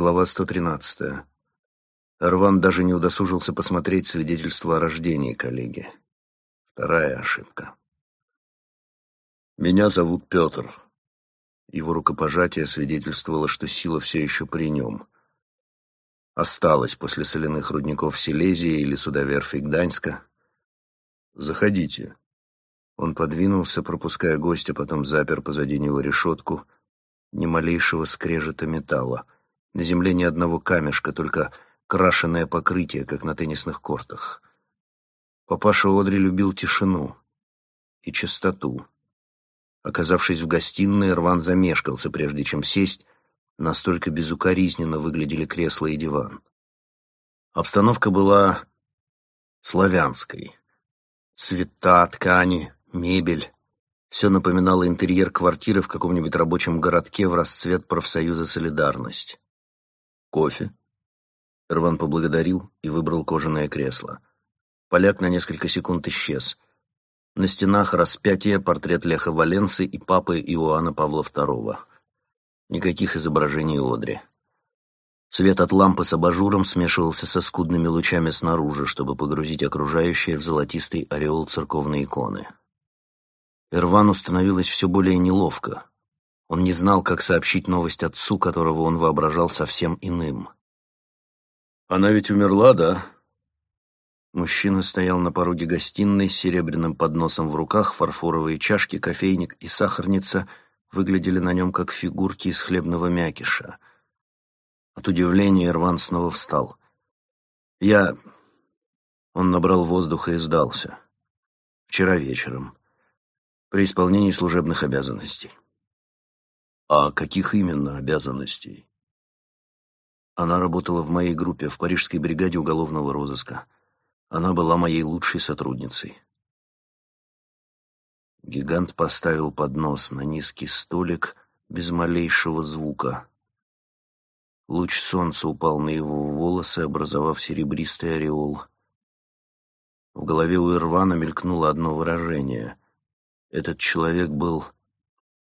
Глава 113. Рван даже не удосужился посмотреть свидетельство о рождении коллеги. Вторая ошибка. «Меня зовут Петр». Его рукопожатие свидетельствовало, что сила все еще при нем. Осталась после соляных рудников Силезии или судоверфи Гданьска. «Заходите». Он подвинулся, пропуская гостя, потом запер позади него решетку, ни малейшего скрежета металла. На земле ни одного камешка, только крашеное покрытие, как на теннисных кортах. Папаша Одри любил тишину и чистоту. Оказавшись в гостиной, Рван замешкался, прежде чем сесть, настолько безукоризненно выглядели кресла и диван. Обстановка была славянской. Цвета, ткани, мебель. Все напоминало интерьер квартиры в каком-нибудь рабочем городке в расцвет профсоюза «Солидарность». «Кофе?» Рван поблагодарил и выбрал кожаное кресло. Поляк на несколько секунд исчез — на стенах распятие, портрет Леха Валенсы и папы Иоанна Павла II. Никаких изображений Одри. Свет от лампы с абажуром смешивался со скудными лучами снаружи, чтобы погрузить окружающее в золотистый ореол церковной иконы. Ирвану становилось все более неловко. Он не знал, как сообщить новость отцу, которого он воображал совсем иным. «Она ведь умерла, да?» Мужчина стоял на пороге гостиной с серебряным подносом в руках, фарфоровые чашки, кофейник и сахарница выглядели на нем как фигурки из хлебного мякиша. От удивления Ирван снова встал. «Я...» Он набрал воздуха и сдался. «Вчера вечером. При исполнении служебных обязанностей». «А каких именно обязанностей?» Она работала в моей группе в парижской бригаде уголовного розыска. Она была моей лучшей сотрудницей. Гигант поставил поднос на низкий столик без малейшего звука. Луч солнца упал на его волосы, образовав серебристый ореол. В голове у Ирвана мелькнуло одно выражение. Этот человек был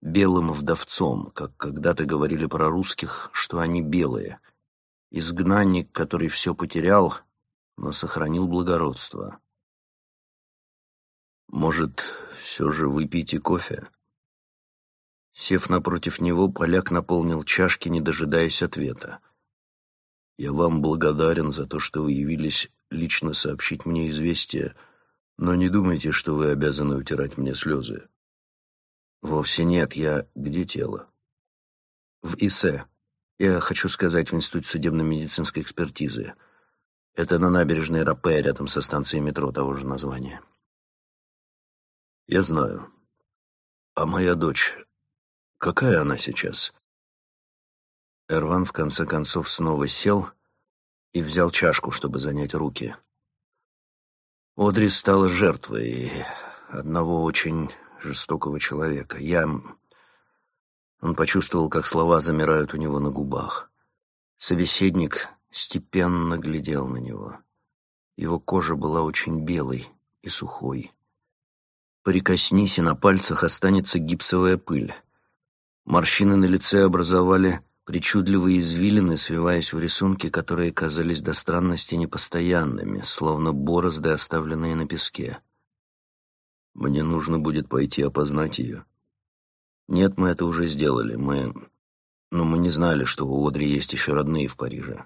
белым вдовцом, как когда-то говорили про русских, что они белые. Изгнанник, который все потерял, но сохранил благородство. «Может, все же выпейте кофе?» Сев напротив него, поляк наполнил чашки, не дожидаясь ответа. «Я вам благодарен за то, что вы явились лично сообщить мне известие, но не думайте, что вы обязаны утирать мне слезы». «Вовсе нет, я... Где тело?» «В ИСЭ. Я хочу сказать, в Институте судебно-медицинской экспертизы. Это на набережной Рапе, рядом со станцией метро того же названия. Я знаю. А моя дочь, какая она сейчас? Эрван в конце концов снова сел и взял чашку, чтобы занять руки. Одри стала жертвой одного очень жестокого человека. Я... Он почувствовал, как слова замирают у него на губах. Собеседник степенно глядел на него. Его кожа была очень белой и сухой. Прикоснись, и на пальцах останется гипсовая пыль. Морщины на лице образовали причудливые извилины, свиваясь в рисунки, которые казались до странности непостоянными, словно борозды, оставленные на песке. «Мне нужно будет пойти опознать ее». «Нет, мы это уже сделали. Мы... Но мы не знали, что у Одри есть еще родные в Париже.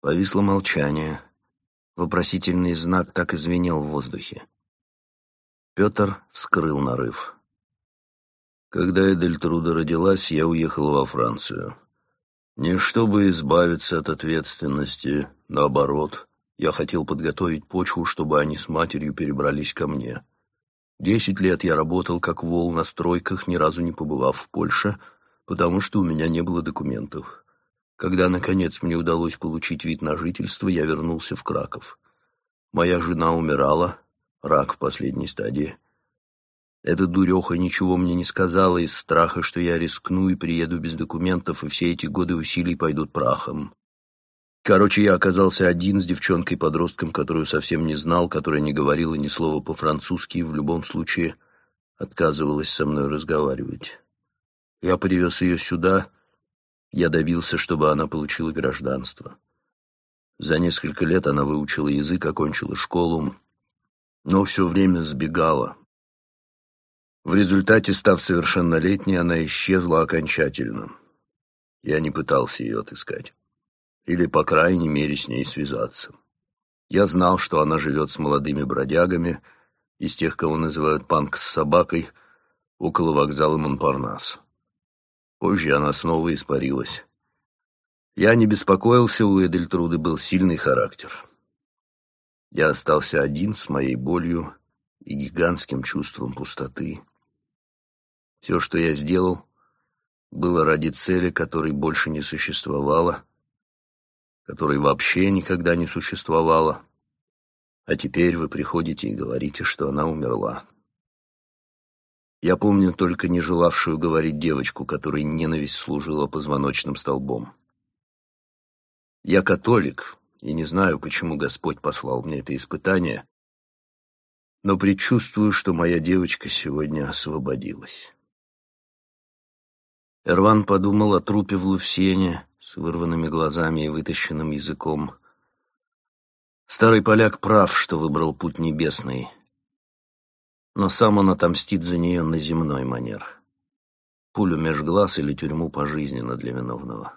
Повисло молчание. Вопросительный знак так извинел в воздухе. Петр вскрыл нарыв. Когда Эдель Труда родилась, я уехал во Францию. Не чтобы избавиться от ответственности, наоборот, я хотел подготовить почву, чтобы они с матерью перебрались ко мне. Десять лет я работал как вол на стройках, ни разу не побывав в Польше, потому что у меня не было документов. Когда, наконец, мне удалось получить вид на жительство, я вернулся в Краков. Моя жена умирала, рак в последней стадии. Эта дуреха ничего мне не сказала из страха, что я рискну и приеду без документов, и все эти годы усилий пойдут прахом. Короче, я оказался один с девчонкой-подростком, которую совсем не знал, которая не говорила ни слова по-французски и в любом случае отказывалась со мной разговаривать. Я привез ее сюда Я добился, чтобы она получила гражданство. За несколько лет она выучила язык, окончила школу, но все время сбегала. В результате, став совершеннолетней, она исчезла окончательно. Я не пытался ее отыскать. Или, по крайней мере, с ней связаться. Я знал, что она живет с молодыми бродягами, из тех, кого называют панк с собакой, около вокзала Монпарнас. Позже она снова испарилась. Я не беспокоился, у Эдельтруды был сильный характер. Я остался один с моей болью и гигантским чувством пустоты. Все, что я сделал, было ради цели, которой больше не существовало, которой вообще никогда не существовало. А теперь вы приходите и говорите, что она умерла. Я помню только не желавшую говорить девочку, которой ненависть служила позвоночным столбом. Я католик, и не знаю, почему Господь послал мне это испытание, но предчувствую, что моя девочка сегодня освободилась. Эрван подумал о трупе в Лувсене с вырванными глазами и вытащенным языком. Старый поляк прав, что выбрал путь небесный, но сам он отомстит за нее на земной манер. Пулю меж глаз или тюрьму пожизненно для виновного.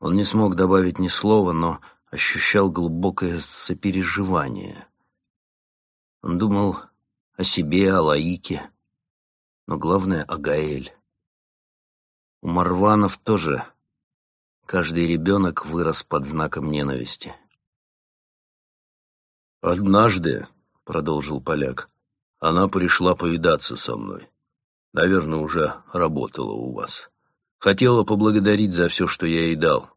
Он не смог добавить ни слова, но ощущал глубокое сопереживание. Он думал о себе, о Лаике, но главное — о Гаэль. У Марванов тоже каждый ребенок вырос под знаком ненависти. «Однажды», — продолжил поляк, — «она пришла повидаться со мной. Наверное, уже работала у вас». Хотела поблагодарить за все, что я ей дал.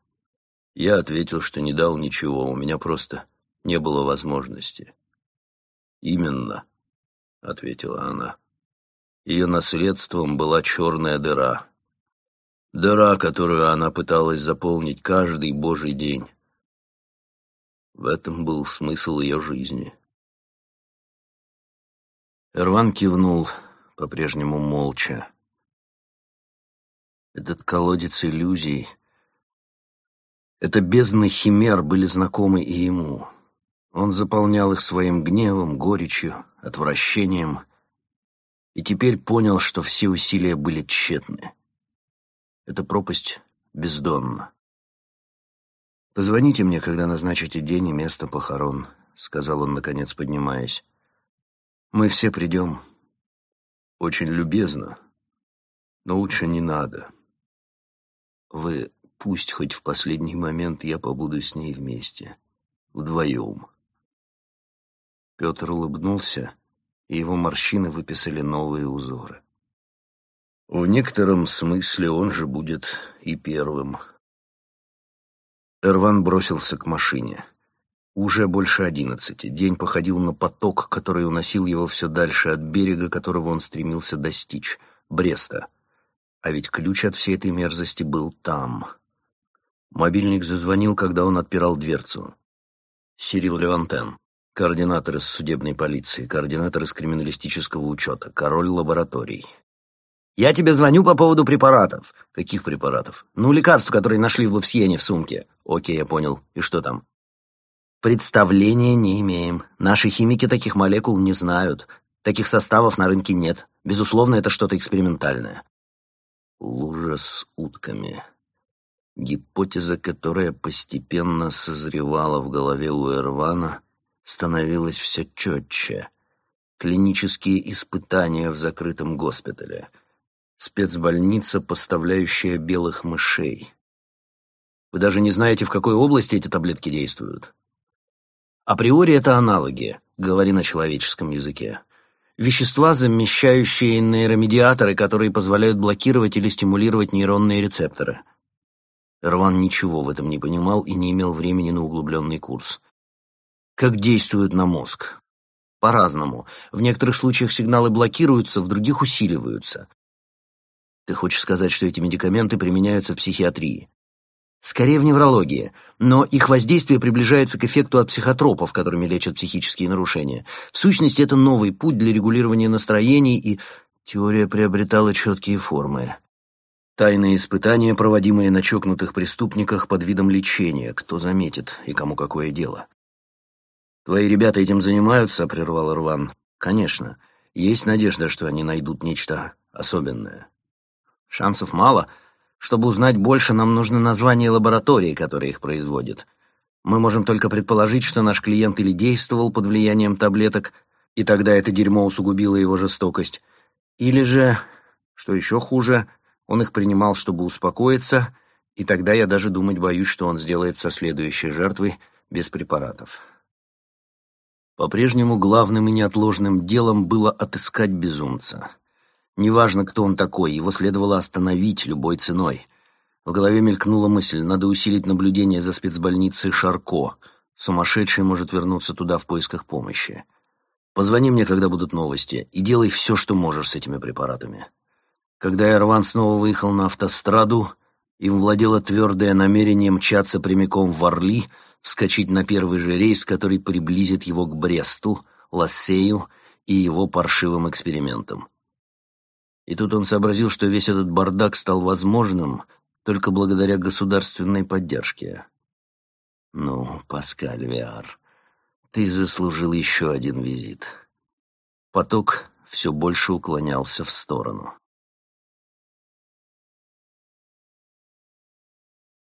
Я ответил, что не дал ничего, у меня просто не было возможности. «Именно», — ответила она. Ее наследством была черная дыра. Дыра, которую она пыталась заполнить каждый божий день. В этом был смысл ее жизни. Эрван кивнул, по-прежнему молча. Этот колодец иллюзий, это бездны химер были знакомы и ему. Он заполнял их своим гневом, горечью, отвращением, и теперь понял, что все усилия были тщетны. Эта пропасть бездонна. «Позвоните мне, когда назначите день и место похорон», — сказал он, наконец, поднимаясь. «Мы все придем». «Очень любезно, но лучше не надо». Вы пусть хоть в последний момент я побуду с ней вместе. Вдвоем. Петр улыбнулся, и его морщины выписали новые узоры. В некотором смысле он же будет и первым. Эрван бросился к машине. Уже больше одиннадцати. День походил на поток, который уносил его все дальше от берега, которого он стремился достичь — Бреста. А ведь ключ от всей этой мерзости был там. Мобильник зазвонил, когда он отпирал дверцу. Сирил Левантен, координатор из судебной полиции, координатор из криминалистического учета, король лабораторий. «Я тебе звоню по поводу препаратов». «Каких препаратов?» «Ну, лекарств, которые нашли в Лувсиене в сумке». «Окей, я понял. И что там?» «Представления не имеем. Наши химики таких молекул не знают. Таких составов на рынке нет. Безусловно, это что-то экспериментальное. Лужа с утками. Гипотеза, которая постепенно созревала в голове у Эрвана, становилась все четче. Клинические испытания в закрытом госпитале. Спецбольница, поставляющая белых мышей. Вы даже не знаете, в какой области эти таблетки действуют. Априори это аналоги, говори на человеческом языке вещества, замещающие нейромедиаторы, которые позволяют блокировать или стимулировать нейронные рецепторы. Рван ничего в этом не понимал и не имел времени на углубленный курс. Как действуют на мозг? По-разному. В некоторых случаях сигналы блокируются, в других усиливаются. Ты хочешь сказать, что эти медикаменты применяются в психиатрии? Скорее в неврологии, но их воздействие приближается к эффекту от психотропов, которыми лечат психические нарушения. В сущности, это новый путь для регулирования настроений, и теория приобретала четкие формы. Тайные испытания, проводимые на чокнутых преступниках под видом лечения, кто заметит и кому какое дело. «Твои ребята этим занимаются?» — прервал Рван. «Конечно. Есть надежда, что они найдут нечто особенное. Шансов мало. Чтобы узнать больше, нам нужно название лаборатории, которая их производит. Мы можем только предположить, что наш клиент или действовал под влиянием таблеток, и тогда это дерьмо усугубило его жестокость, или же, что еще хуже, он их принимал, чтобы успокоиться, и тогда я даже думать боюсь, что он сделает со следующей жертвой без препаратов. По-прежнему главным и неотложным делом было отыскать безумца. Неважно, кто он такой, его следовало остановить любой ценой. В голове мелькнула мысль, надо усилить наблюдение за спецбольницей Шарко. Сумасшедший может вернуться туда в поисках помощи. Позвони мне, когда будут новости, и делай все, что можешь с этими препаратами. Когда Эрван снова выехал на автостраду, им владело твердое намерение мчаться прямиком в Орли, вскочить на первый же рейс, который приблизит его к Бресту, Лассею и его паршивым экспериментам. И тут он сообразил, что весь этот бардак стал возможным только благодаря государственной поддержке. «Ну, Паскаль Виар, ты заслужил еще один визит». Поток все больше уклонялся в сторону.